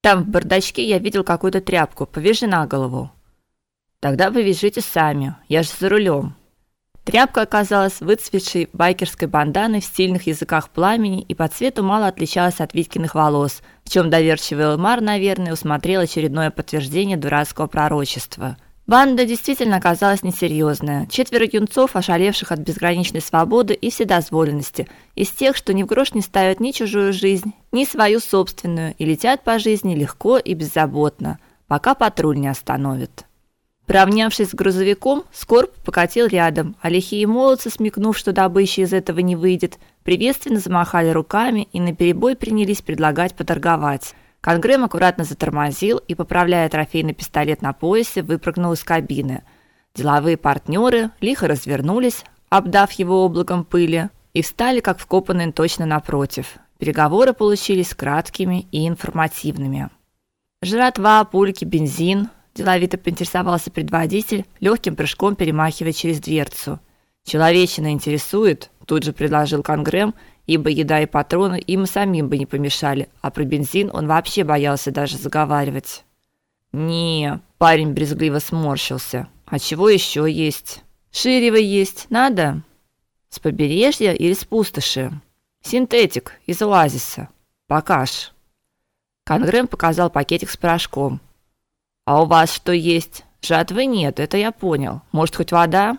Там в бардачке я видел какую-то тряпку, повяжи на голову. Тогда вы вяжите сами, я же за рулем. Тряпка оказалась выцветшей байкерской банданой в стильных языках пламени и по цвету мало отличалась от Витькиных волос, в чем доверчивый Элмар, наверное, усмотрел очередное подтверждение дурацкого пророчества. Банда действительно оказалась несерьезная. Четверо юнцов, ошалевших от безграничной свободы и вседозволенности, из тех, что ни в грош не ставят ни чужую жизнь, ни свою собственную и летят по жизни легко и беззаботно, пока патруль не остановит. Поравнявшись с грузовиком, Скорб покатил рядом, а лихие молодцы, смекнув, что добыча из этого не выйдет, приветственно замахали руками и наперебой принялись предлагать поторговать. Конгрэм аккуратно затормозил и, поправляя трофейный пистолет на поясе, выпрыгнул из кабины. Деловые партнеры лихо развернулись, обдав его облаком пыли, и встали как вкопанные точно напротив. Переговоры получились краткими и информативными. Жратва, пульки, бензин, деловито поинтересовался предводитель, легким прыжком перемахивая через дверцу. Человечина интересует, тут же предложил Конгрэм, ибо еда и патроны им самим бы не помешали, а про бензин он вообще боялся даже заговаривать. Не, парень брезгливо сморщился. А чего еще есть? Ширево есть, надо? С побережья или с пустоши? Синтетик из оазиса. Покаж. Конгрэм показал пакетик с порошком. А у вас что есть? Жатвы нет, это я понял. Может, хоть вода?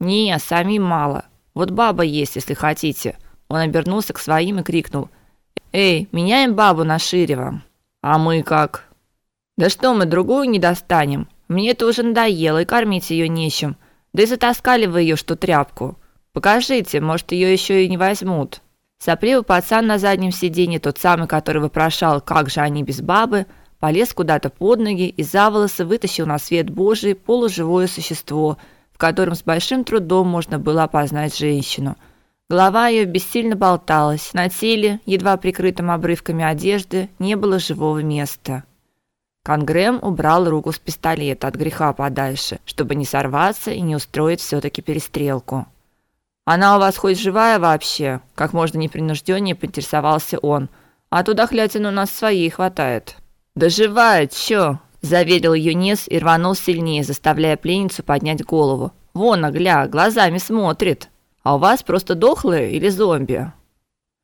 Не, сами мало. Вот баба есть, если хотите. Он обернулся к своим и крикнул: "Эй, меняем бабу на Ширева". А мы как? Да что мы другую не достанем? Мне это уже надоело, и кормить ее нечем. Да и затаскали вы ее что тряпку. Покажите, может, ее еще и не возьмут. Сопливый пацан на заднем сиденье, тот самый, который вопрошал, как же они без бабы, полез куда-то под ноги и за волосы вытащил на свет Божий полуживое существо, в котором с большим трудом можно было опознать женщину. Голова ее бессильно болталась, на теле, едва прикрытом обрывками одежды, не было живого места. Конгрэм убрал руку с пистолета от греха подальше, чтобы не сорваться и не устроить все таки перестрелку. Она у вас хоть живая вообще? Как можно непринужденнее поинтересовался он. А туда хлятин у нас своей хватает. «Доживает, чё?» – заверил Юнес и рванул сильнее, заставляя пленницу поднять голову. «Вон, гля, глазами смотрит. А у вас просто дохлые или зомби?»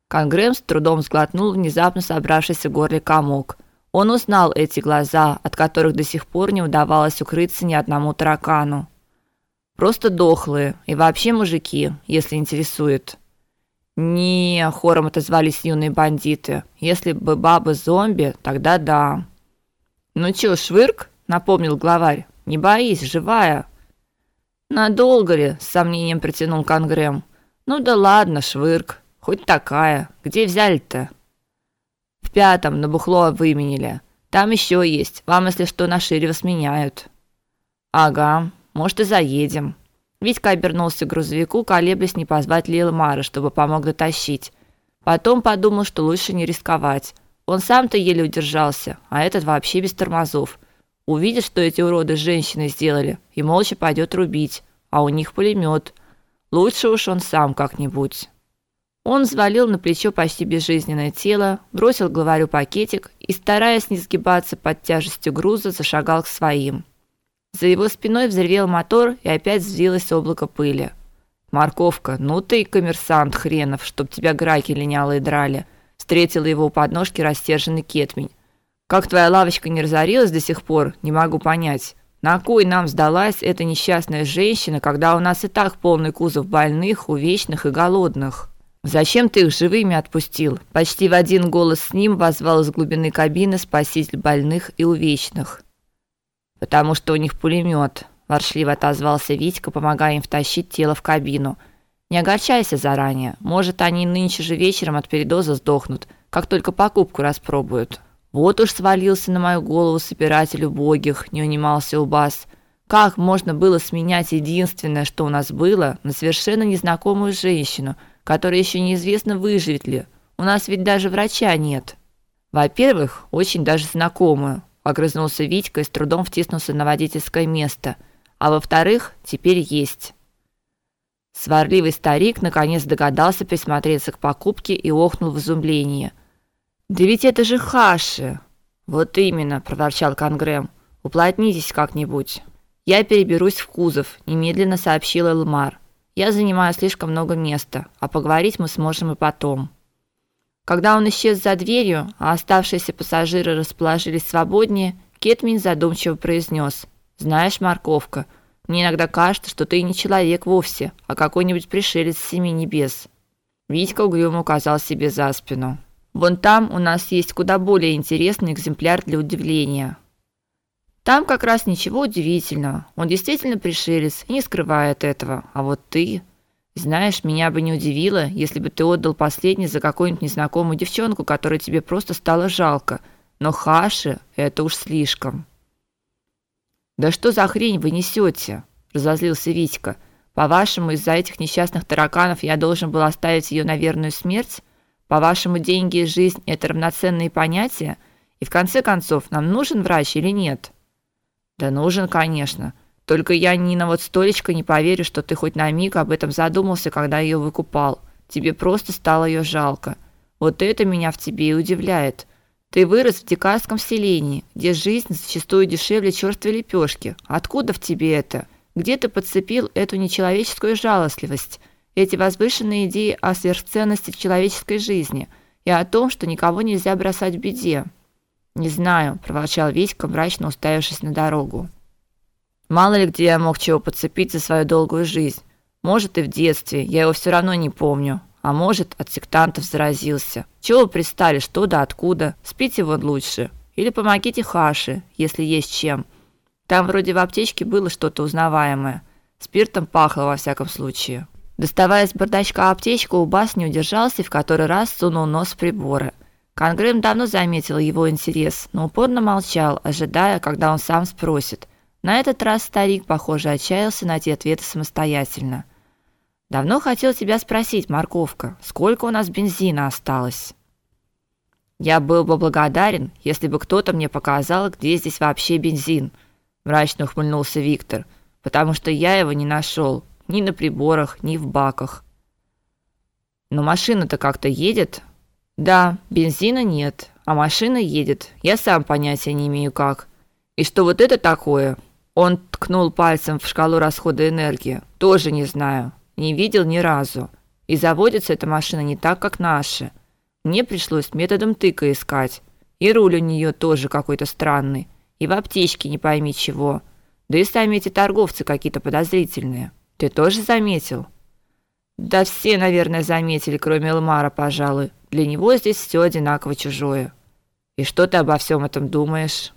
Конгрэм с трудом сглотнул внезапно собравшийся в горле комок. Он узнал эти глаза, от которых до сих пор не удавалось укрыться ни одному таракану. Просто дохлые и вообще мужики, если интересует. Не, хором отозвались юные бандиты. Если бы баба зомби, тогда да. Ну чё, швырк? напомнил главарь. Не боись, живая. Надолго ли? с сомнением протянул Конгрэм. Ну да ладно, швырк. Хоть такая. Где взяли-то? В пятом на бухло выменили. Там еще есть. Вам, если что, на шире сменяют. Ага, может и заедем. Витька обернулся к грузовику, колеблясь, не позвать ли Элмара, чтобы помог дотащить. Потом подумал, что лучше не рисковать. Он сам-то еле удержался, а этот вообще без тормозов. Увидит, что эти уроды с женщиной сделали, и молча пойдет рубить, а у них пулемет. Лучше уж он сам как-нибудь. Он взвалил на плечо почти безжизненное тело, бросил главарю пакетик и, стараясь не сгибаться под тяжестью груза, зашагал к своим. За его спиной взревел мотор, и опять взвилось облако пыли. Морковка, ну ты и коммерсант хренов, чтоб тебя граки линялые драли. Встретила его у подножки растерженный кетмень. Как твоя лавочка не разорилась до сих пор, не могу понять. На кой нам сдалась эта несчастная женщина, когда у нас и так полный кузов больных, увечных и голодных? Зачем ты их живыми отпустил? Почти в один голос с ним возвал из глубины кабины спаситель больных и увечных потому что у них пулемет», – воршливо отозвался Витька, помогая им втащить тело в кабину. Не огорчайся заранее. Может, они нынче же вечером от передоза сдохнут, как только покупку распробуют. Вот уж свалился на мою голову собиратель убогих, не унимался Убас. Как можно было сменять единственное, что у нас было, на совершенно незнакомую женщину, которая еще неизвестно выживет ли? У нас ведь даже врача нет. Во-первых, очень даже знакомую огрызнулся Витька и с трудом втиснулся на водительское место. А во-вторых, теперь есть. Сварливый старик наконец догадался присмотреться к покупке и охнул в изумлении. Да ведь это же Хаши. Вот именно, проворчал Конгрэм. Уплотнитесь как-нибудь. Я переберусь в кузов, немедленно сообщил Элмар. Я занимаю слишком много места, а поговорить мы сможем и потом. Когда он исчез за дверью, а оставшиеся пассажиры расположились свободнее, Кетмин задумчиво произнес: "Знаешь, морковка, мне иногда кажется, что ты не человек вовсе, а какой-нибудь пришелец с семи небес". Витька угрюмо указал себе за спину. Вон там у нас есть куда более интересный экземпляр для удивления. Там как раз ничего удивительного. Он действительно пришелец и не скрывает этого. А вот ты, знаешь, меня бы не удивило, если бы ты отдал последний за какую-нибудь незнакомую девчонку, которой тебе просто стало жалко. Но Хаши это уж слишком. Да что за хрень вы несете? разозлился Витька. По-вашему, из-за этих несчастных тараканов я должен был оставить ее на верную смерть? По-вашему, деньги и жизнь это равноценные понятия? И в конце концов, нам нужен врач или нет? Да нужен, конечно. Только я ни на вот столечко не поверю, что ты хоть на миг об этом задумался, когда ее выкупал. Тебе просто стало ее жалко. Вот это меня в тебе и удивляет. Ты вырос в дикарском селении, где жизнь зачастую дешевле черствой лепешки. Откуда в тебе это? Где ты подцепил эту нечеловеческую жалостливость? Эти возвышенные идеи о сверхценности человеческой жизни и о том, что никого нельзя бросать в беде. Не знаю, проворчал Витька, мрачно уставившись на дорогу. Мало ли где я мог чего подцепить за свою долгую жизнь. Может, и в детстве, я его все равно не помню. А может, от сектантов заразился. Чего вы пристали, что да откуда? Спите вон лучше. Или помогите Хаше, если есть чем. Там вроде в аптечке было что-то узнаваемое. Спиртом пахло во всяком случае. Доставая из бардачка аптечку, Убас не удержался и в который раз сунул нос в приборы. Конгрэм давно заметил его интерес, но упорно молчал, ожидая, когда он сам спросит. На этот раз старик, похоже, отчаялся найти ответы самостоятельно. Давно хотел тебя спросить, морковка, сколько у нас бензина осталось? Я был бы благодарен, если бы кто-то мне показал, где здесь вообще бензин, мрачно ухмыльнулся Виктор, потому что я его не нашел ни на приборах, ни в баках. Но машина-то как-то едет. Да, бензина нет, а машина едет. Я сам понятия не имею как. И что вот это такое? Он ткнул пальцем в шкалу расхода энергии. Тоже не знаю. Не видел ни разу. И заводится эта машина не так, как наши. Мне пришлось методом тыка искать. И руль у нее тоже какой-то странный. И в аптечке не пойми чего. Да и сами эти торговцы какие-то подозрительные. Ты тоже заметил? Да все, наверное, заметили, кроме Элмара, пожалуй. Для него здесь все одинаково чужое. И что ты обо всем этом думаешь?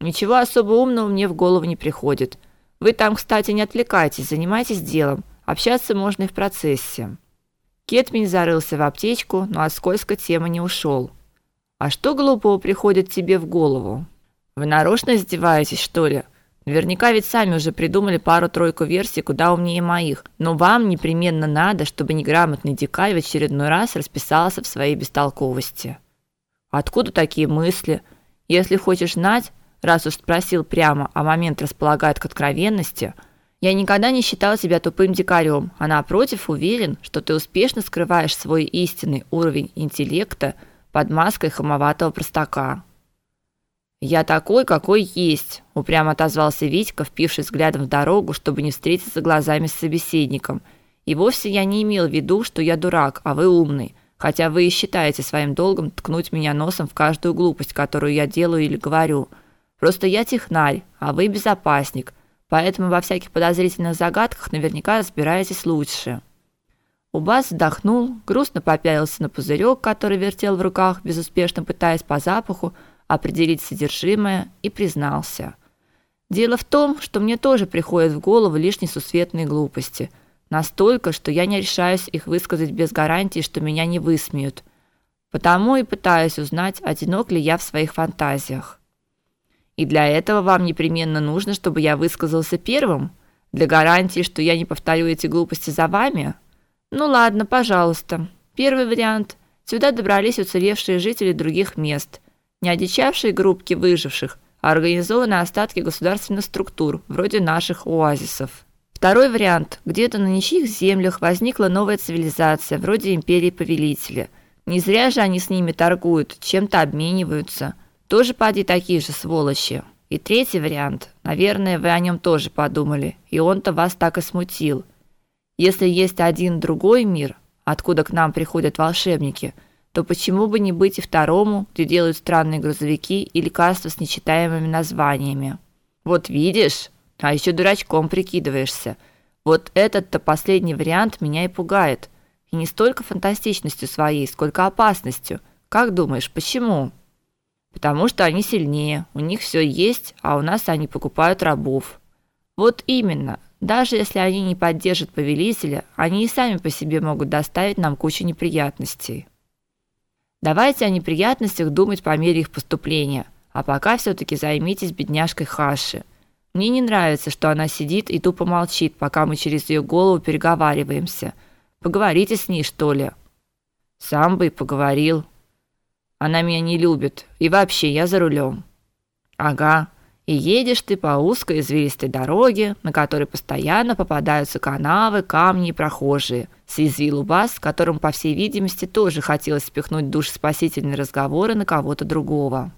Ничего особо умного мне в голову не приходит. Вы там, кстати, не отвлекайтесь, занимайтесь делом. Общаться можно и в процессе. Кетмин зарылся в аптечку, но от скользкой темы не ушел. А что глупого приходит тебе в голову? Вы нарочно издеваетесь, что ли? Наверняка ведь сами уже придумали пару-тройку версий куда умнее моих. Но вам непременно надо, чтобы неграмотный дикарь в очередной раз расписался в своей бестолковости. Откуда такие мысли? Если хочешь знать, раз уж спросил прямо, а момент располагает к откровенности, я никогда не считал себя тупым дикарем, а напротив уверен, что ты успешно скрываешь свой истинный уровень интеллекта под маской хамоватого простака. Я такой, какой есть, упрямо отозвался Витька, впившись взглядом в дорогу, чтобы не встретиться глазами с собеседником. И вовсе я не имел в виду, что я дурак, а вы умный, хотя вы и считаете своим долгом ткнуть меня носом в каждую глупость, которую я делаю или говорю. Просто я технарь, а вы безопасник, поэтому во всяких подозрительных загадках наверняка разбираетесь лучше. Убас вздохнул, грустно попялился на пузырек, который вертел в руках, безуспешно пытаясь по запаху определить содержимое и признался. Дело в том, что мне тоже приходят в голову лишь несусветные глупости, настолько, что я не решаюсь их высказать без гарантии, что меня не высмеют. Потому и пытаюсь узнать, одинок ли я в своих фантазиях. И для этого вам непременно нужно, чтобы я высказался первым, для гарантии, что я не повторю эти глупости за вами. Ну ладно, пожалуйста. Первый вариант. Сюда добрались уцелевшие жители других мест – не одичавшие группки выживших, а организованные остатки государственных структур, вроде наших оазисов. Второй вариант. Где-то на ничьих землях возникла новая цивилизация, вроде империи повелителя. Не зря же они с ними торгуют, чем-то обмениваются. Тоже поди такие же сволочи. И третий вариант. Наверное, вы о нем тоже подумали, и он-то вас так и смутил. Если есть один другой мир, откуда к нам приходят волшебники, то почему бы не быть и второму, где делают странные грузовики и лекарства с нечитаемыми названиями? Вот видишь, а еще дурачком прикидываешься. Вот этот-то последний вариант меня и пугает. И не столько фантастичностью своей, сколько опасностью. Как думаешь, почему? Потому что они сильнее, у них все есть, а у нас они покупают рабов. Вот именно. Даже если они не поддержат повелителя, они и сами по себе могут доставить нам кучу неприятностей. Давайте о неприятностях думать по мере их поступления, а пока все таки займитесь бедняжкой Хаши. Мне не нравится, что она сидит и тупо молчит, пока мы через ее голову переговариваемся. Поговорите с ней, что ли. Сам бы и поговорил. Она меня не любит, и вообще я за рулем. Ага. И едешь ты по узкой извилистой дороге, на которой постоянно попадаются канавы, камни и прохожие. Съязвил Убас, которому, по всей видимости, тоже хотелось спихнуть душ спасительные разговоры на кого-то другого.